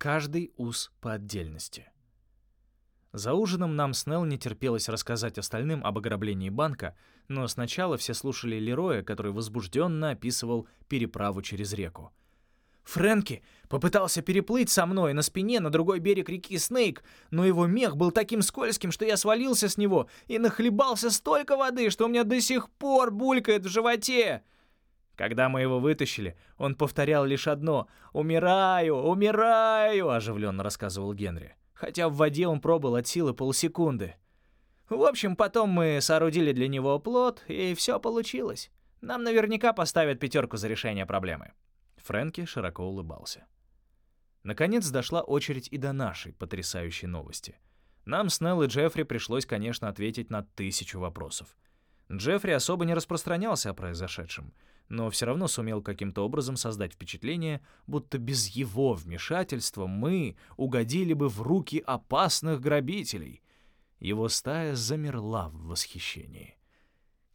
каждый ус по отдельности. За ужином нам с Нелл не терпелось рассказать остальным об ограблении банка, но сначала все слушали Лероя, который возбужденно описывал переправу через реку. Фрэнки попытался переплыть со мной на спине на другой берег реки Снейк, но его мех был таким скользким, что я свалился с него и нахлебался столько воды, что у меня до сих пор булькает в животе. Когда мы его вытащили, он повторял лишь одно «Умираю! Умираю!» — оживленно рассказывал Генри. Хотя в воде он пробыл от силы полсекунды. В общем, потом мы соорудили для него плод, и все получилось. Нам наверняка поставят пятерку за решение проблемы. Фрэнки широко улыбался. Наконец дошла очередь и до нашей потрясающей новости. Нам с Нелл и Джеффри пришлось, конечно, ответить на тысячу вопросов. Джеффри особо не распространялся о произошедшем, но все равно сумел каким-то образом создать впечатление, будто без его вмешательства мы угодили бы в руки опасных грабителей. Его стая замерла в восхищении.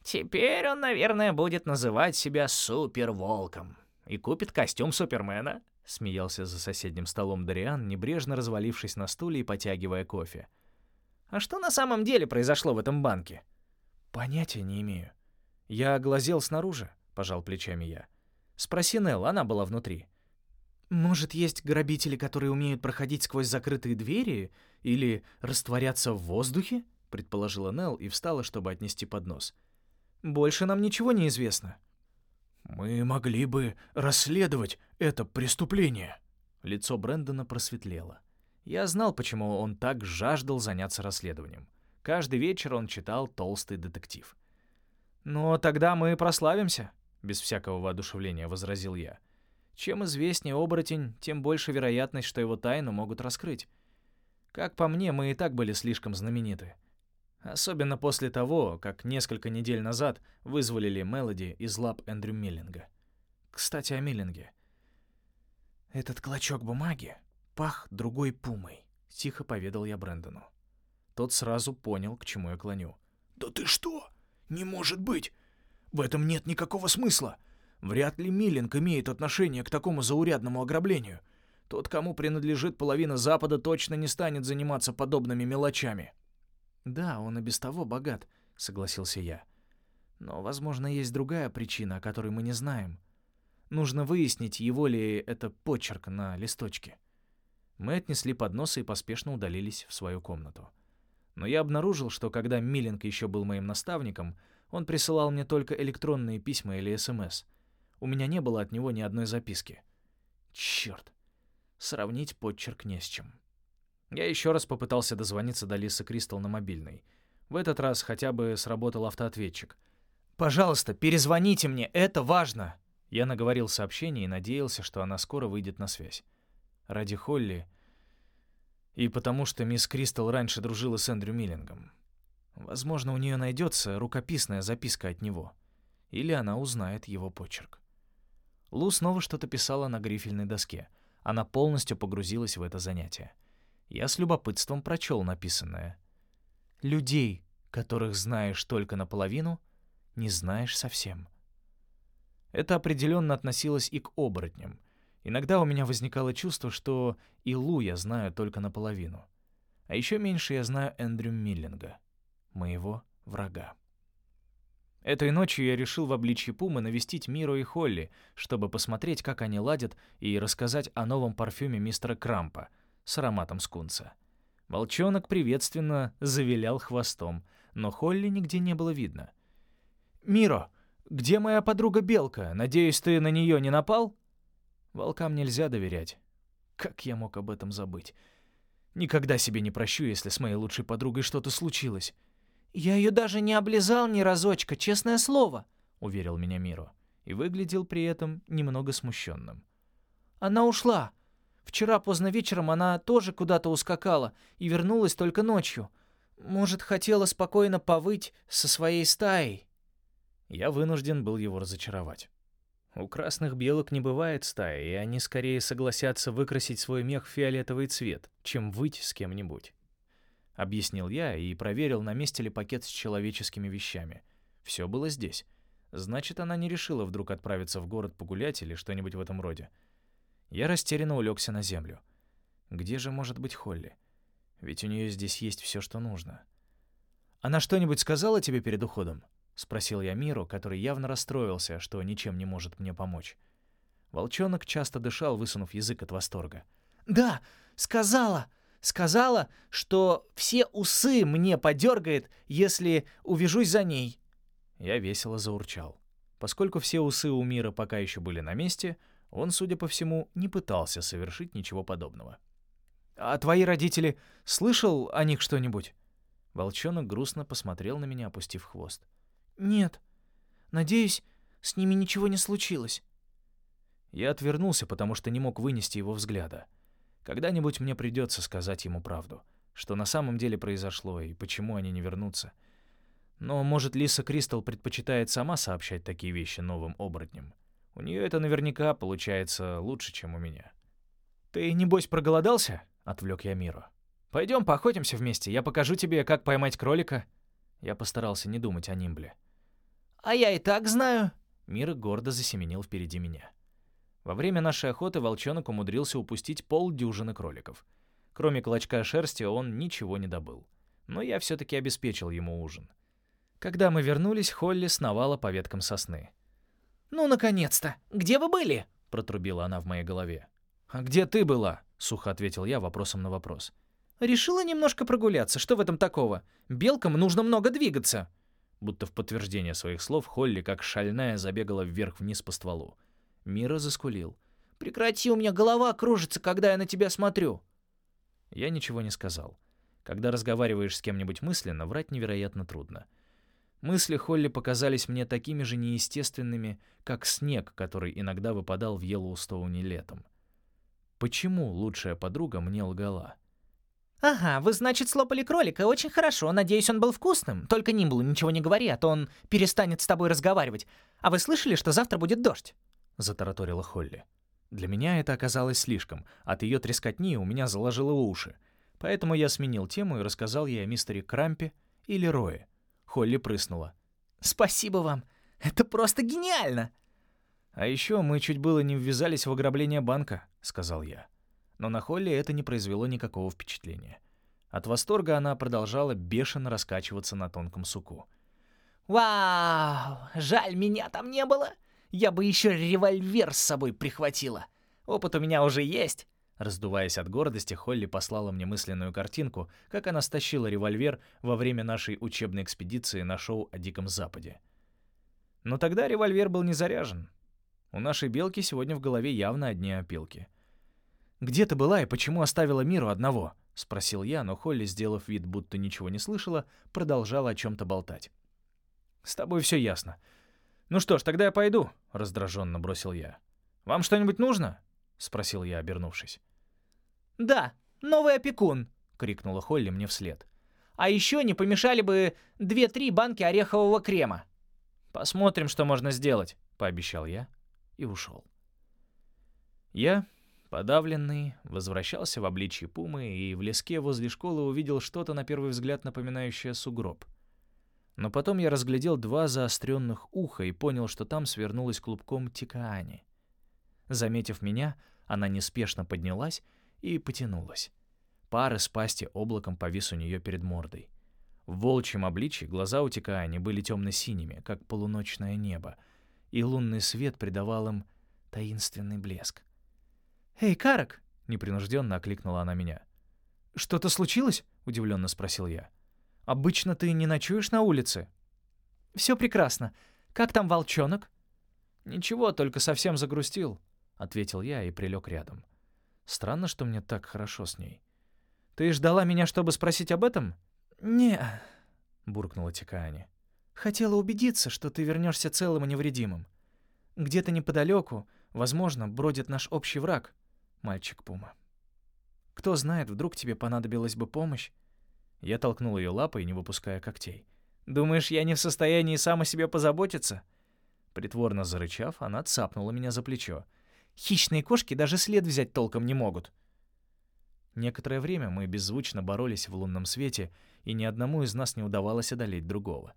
«Теперь он, наверное, будет называть себя суперволком», и купит костюм Супермена», — смеялся за соседним столом Дариан, небрежно развалившись на стуле и потягивая кофе. «А что на самом деле произошло в этом банке?» «Понятия не имею. Я глазел снаружи», — пожал плечами я. «Спроси Нелл, она была внутри». «Может, есть грабители, которые умеют проходить сквозь закрытые двери или растворяться в воздухе?» — предположила Нелл и встала, чтобы отнести поднос. «Больше нам ничего не известно». «Мы могли бы расследовать это преступление». Лицо Брэндона просветлело. Я знал, почему он так жаждал заняться расследованием. Каждый вечер он читал толстый детектив. «Но тогда мы прославимся», — без всякого воодушевления возразил я. «Чем известнее оборотень, тем больше вероятность, что его тайну могут раскрыть. Как по мне, мы и так были слишком знамениты. Особенно после того, как несколько недель назад вызволили Мелоди из лап Эндрю Миллинга. Кстати, о Миллинге. «Этот клочок бумаги пах другой пумой», — тихо поведал я Брэндону. Тот сразу понял, к чему я клоню. «Да ты что? Не может быть! В этом нет никакого смысла! Вряд ли Миллинг имеет отношение к такому заурядному ограблению. Тот, кому принадлежит половина Запада, точно не станет заниматься подобными мелочами». «Да, он и без того богат», — согласился я. «Но, возможно, есть другая причина, о которой мы не знаем. Нужно выяснить, его ли это почерк на листочке». Мы отнесли подносы и поспешно удалились в свою комнату. Но я обнаружил, что когда Миллинг еще был моим наставником, он присылал мне только электронные письма или СМС. У меня не было от него ни одной записки. Черт! Сравнить почерк не с чем. Я еще раз попытался дозвониться до Лисы Кристал на мобильный. В этот раз хотя бы сработал автоответчик. «Пожалуйста, перезвоните мне, это важно!» Я наговорил сообщение и надеялся, что она скоро выйдет на связь. Ради Холли и потому что мисс Кристал раньше дружила с Эндрю Миллингом. Возможно, у нее найдется рукописная записка от него. Или она узнает его почерк. Лу снова что-то писала на грифельной доске. Она полностью погрузилась в это занятие я с любопытством прочел написанное. «Людей, которых знаешь только наполовину, не знаешь совсем». Это определенно относилось и к оборотням. Иногда у меня возникало чувство, что и Лу я знаю только наполовину. А еще меньше я знаю Эндрю Миллинга, моего врага. Этой ночью я решил в обличье Пумы навестить Миру и Холли, чтобы посмотреть, как они ладят, и рассказать о новом парфюме мистера Крампа — с ароматом скунса. Волчонок приветственно завилял хвостом, но Холли нигде не было видно. «Миро, где моя подруга Белка? Надеюсь, ты на нее не напал?» Волкам нельзя доверять. Как я мог об этом забыть? Никогда себе не прощу, если с моей лучшей подругой что-то случилось. «Я ее даже не облизал ни разочка, честное слово», — уверил меня Миро, и выглядел при этом немного смущенным. «Она ушла. Вчера поздно вечером она тоже куда-то ускакала и вернулась только ночью. Может, хотела спокойно повыть со своей стаей. Я вынужден был его разочаровать. У красных белок не бывает стаи, и они скорее согласятся выкрасить свой мех в фиолетовый цвет, чем выть с кем-нибудь. Объяснил я и проверил, на месте ли пакет с человеческими вещами. Все было здесь. Значит, она не решила вдруг отправиться в город погулять или что-нибудь в этом роде. Я растерянно улегся на землю. Где же может быть Холли? Ведь у нее здесь есть все, что нужно. «Она что-нибудь сказала тебе перед уходом?» — спросил я Миру, который явно расстроился, что ничем не может мне помочь. Волчонок часто дышал, высунув язык от восторга. «Да, сказала! Сказала, что все усы мне подергает, если увяжусь за ней!» Я весело заурчал. Поскольку все усы у Мира пока еще были на месте, он, судя по всему, не пытался совершить ничего подобного. «А твои родители, слышал о них что-нибудь?» Волчонок грустно посмотрел на меня, опустив хвост. «Нет. Надеюсь, с ними ничего не случилось». Я отвернулся, потому что не мог вынести его взгляда. Когда-нибудь мне придется сказать ему правду, что на самом деле произошло и почему они не вернутся. Но, может, Лиса Кристал предпочитает сама сообщать такие вещи новым оборотням. У нее это наверняка получается лучше, чем у меня. «Ты, небось, проголодался?» — отвлек я Миру. «Пойдем поохотимся вместе, я покажу тебе, как поймать кролика». Я постарался не думать о Нимбле. «А я и так знаю». Мира гордо засеменил впереди меня. Во время нашей охоты волчонок умудрился упустить полдюжины кроликов. Кроме клочка шерсти он ничего не добыл. Но я все-таки обеспечил ему ужин. Когда мы вернулись, Холли сновала по веткам сосны. «Ну, наконец-то! Где вы были?» — протрубила она в моей голове. «А где ты была?» — сухо ответил я вопросом на вопрос. «Решила немножко прогуляться. Что в этом такого? Белкам нужно много двигаться». Будто в подтверждение своих слов Холли, как шальная, забегала вверх-вниз по стволу. Мира заскулил. «Прекрати, у меня голова кружится, когда я на тебя смотрю». Я ничего не сказал. Когда разговариваешь с кем-нибудь мысленно, врать невероятно трудно. Мысли Холли показались мне такими же неестественными, как снег, который иногда выпадал в Йеллоустоуне летом. Почему лучшая подруга мне лгала? «Ага, вы, значит, слопали кролика. Очень хорошо. Надеюсь, он был вкусным. Только Нимблу ничего не говори, а то он перестанет с тобой разговаривать. А вы слышали, что завтра будет дождь?» — затараторила Холли. Для меня это оказалось слишком. От ее трескотни у меня заложило уши. Поэтому я сменил тему и рассказал ей о мистере Крампе или Рое. Холли прыснула. «Спасибо вам! Это просто гениально!» «А еще мы чуть было не ввязались в ограбление банка», — сказал я. Но на Холли это не произвело никакого впечатления. От восторга она продолжала бешено раскачиваться на тонком суку. «Вау! Жаль, меня там не было! Я бы еще револьвер с собой прихватила! Опыт у меня уже есть!» Раздуваясь от гордости, Холли послала мне мысленную картинку, как она стащила револьвер во время нашей учебной экспедиции на шоу о Диком Западе. Но тогда револьвер был не заряжен. У нашей белки сегодня в голове явно одни опилки. «Где ты была и почему оставила миру одного?» — спросил я, но Холли, сделав вид, будто ничего не слышала, продолжала о чем-то болтать. «С тобой все ясно. Ну что ж, тогда я пойду», — раздраженно бросил я. «Вам что-нибудь нужно?» — спросил я, обернувшись. «Да, новый опекун!» — крикнула Холли мне вслед. «А еще не помешали бы две-три банки орехового крема». «Посмотрим, что можно сделать», — пообещал я и ушел. Я, подавленный, возвращался в обличье пумы и в леске возле школы увидел что-то на первый взгляд напоминающее сугроб. Но потом я разглядел два заостренных уха и понял, что там свернулась клубком Тикаани. Заметив меня, она неспешно поднялась и потянулась. Пар из пасти облаком повис у нее перед мордой. В волчьем обличье глаза у Тикаани были темно-синими, как полуночное небо, и лунный свет придавал им таинственный блеск. «Эй, Карак!» — непринужденно окликнула она меня. «Что-то случилось?» — удивленно спросил я. «Обычно ты не ночуешь на улице?» «Все прекрасно. Как там волчонок?» «Ничего, только совсем загрустил», — ответил я и прилег рядом. Странно, что мне так хорошо с ней. «Ты ждала меня, чтобы спросить об этом?» «Не», — буркнула Тикаани. «Хотела убедиться, что ты вернешься целым и невредимым. Где-то неподалеку, возможно, бродит наш общий враг, мальчик Пума. Кто знает, вдруг тебе понадобилась бы помощь?» Я толкнул ее лапой, не выпуская когтей. «Думаешь, я не в состоянии сам о себе позаботиться?» Притворно зарычав, она цапнула меня за плечо. «Хищные кошки даже след взять толком не могут». Некоторое время мы беззвучно боролись в лунном свете, и ни одному из нас не удавалось одолеть другого.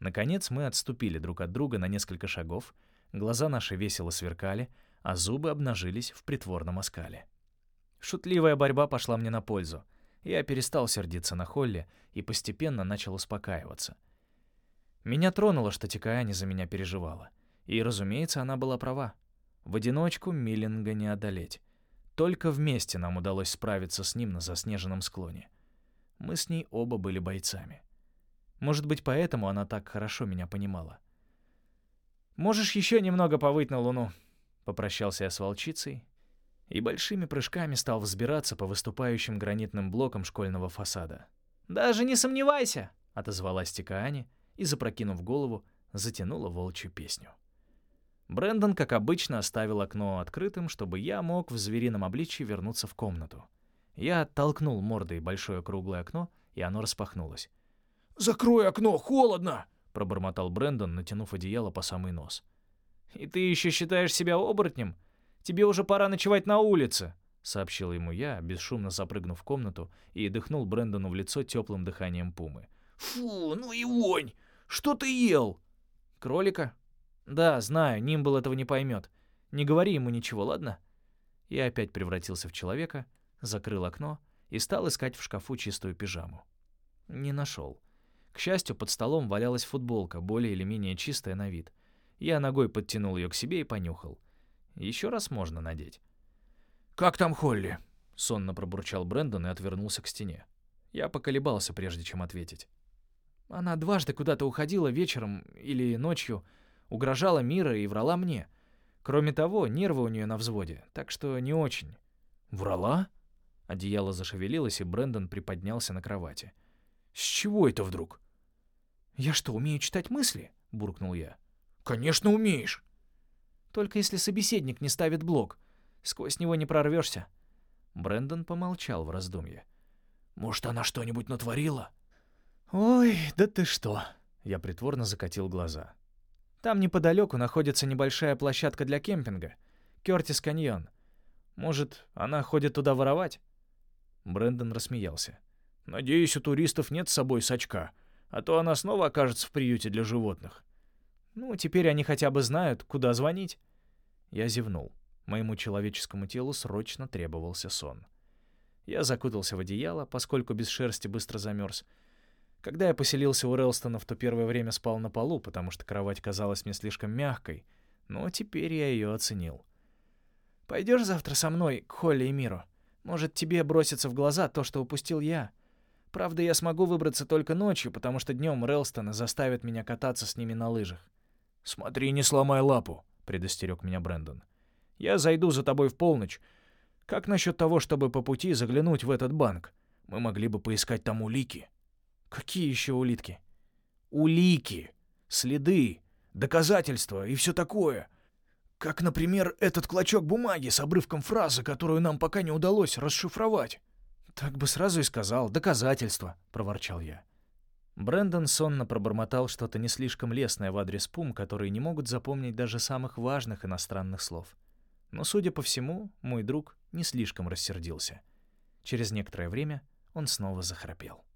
Наконец мы отступили друг от друга на несколько шагов, глаза наши весело сверкали, а зубы обнажились в притворном оскале. Шутливая борьба пошла мне на пользу. Я перестал сердиться на Холли и постепенно начал успокаиваться. Меня тронуло, что Тикаани за меня переживала. И, разумеется, она была права. В одиночку Миллинга не одолеть. Только вместе нам удалось справиться с ним на заснеженном склоне. Мы с ней оба были бойцами. Может быть, поэтому она так хорошо меня понимала. «Можешь еще немного повыть на луну?» Попрощался я с волчицей и большими прыжками стал взбираться по выступающим гранитным блокам школьного фасада. «Даже не сомневайся!» — отозвалась Тикаани и, запрокинув голову, затянула волчью песню. Брэндон, как обычно, оставил окно открытым, чтобы я мог в зверином обличье вернуться в комнату. Я оттолкнул мордой большое круглое окно, и оно распахнулось. «Закрой окно, холодно!» — пробормотал Брэндон, натянув одеяло по самый нос. «И ты еще считаешь себя оборотнем? Тебе уже пора ночевать на улице!» — сообщил ему я, бесшумно запрыгнув в комнату и дыхнул Брэндону в лицо теплым дыханием пумы. «Фу, ну и вонь! Что ты ел?» «Кролика?» «Да, знаю, Нимбл этого не поймет. Не говори ему ничего, ладно?» Я опять превратился в человека, закрыл окно и стал искать в шкафу чистую пижаму. Не нашел. К счастью, под столом валялась футболка, более или менее чистая на вид. Я ногой подтянул ее к себе и понюхал. Еще раз можно надеть. «Как там Холли?» — сонно пробурчал Брэндон и отвернулся к стене. Я поколебался, прежде чем ответить. Она дважды куда-то уходила вечером или ночью, угрожала Мира и врала мне. Кроме того, нервы у нее на взводе, так что не очень. «Врала?» Одеяло зашевелилось, и Брэндон приподнялся на кровати. «С чего это вдруг?» «Я что, умею читать мысли?» — буркнул я. «Конечно умеешь». «Только если собеседник не ставит блок. Сквозь него не прорвешься». Брэндон помолчал в раздумье. «Может, она что-нибудь натворила?» «Ой, да ты что!» Я притворно закатил глаза. «Там неподалеку находится небольшая площадка для кемпинга. Кёртис каньон. Может, она ходит туда воровать?» Брэндон рассмеялся. «Надеюсь, у туристов нет с собой сачка, а то она снова окажется в приюте для животных». «Ну, теперь они хотя бы знают, куда звонить». Я зевнул. Моему человеческому телу срочно требовался сон. Я закутался в одеяло, поскольку без шерсти быстро замерз. Когда я поселился у Релстона, в то первое время спал на полу, потому что кровать казалась мне слишком мягкой, но теперь я ее оценил. Пойдешь завтра со мной к Холли и Миру? Может, тебе бросится в глаза то, что упустил я? Правда, я смогу выбраться только ночью, потому что днем Релстона заставит меня кататься с ними на лыжах. «Смотри, не сломай лапу», — предостерег меня Брэндон. «Я зайду за тобой в полночь. Как насчет того, чтобы по пути заглянуть в этот банк? Мы могли бы поискать там улики». «Какие еще улитки?» «Улики, следы, доказательства и все такое. Как, например, этот клочок бумаги с обрывком фразы, которую нам пока не удалось расшифровать. Так бы сразу и сказал, доказательства, проворчал я. Брэндон сонно пробормотал что-то не слишком лестное в адрес пум, которые не могут запомнить даже самых важных иностранных слов. Но, судя по всему, мой друг не слишком рассердился. Через некоторое время он снова захрапел.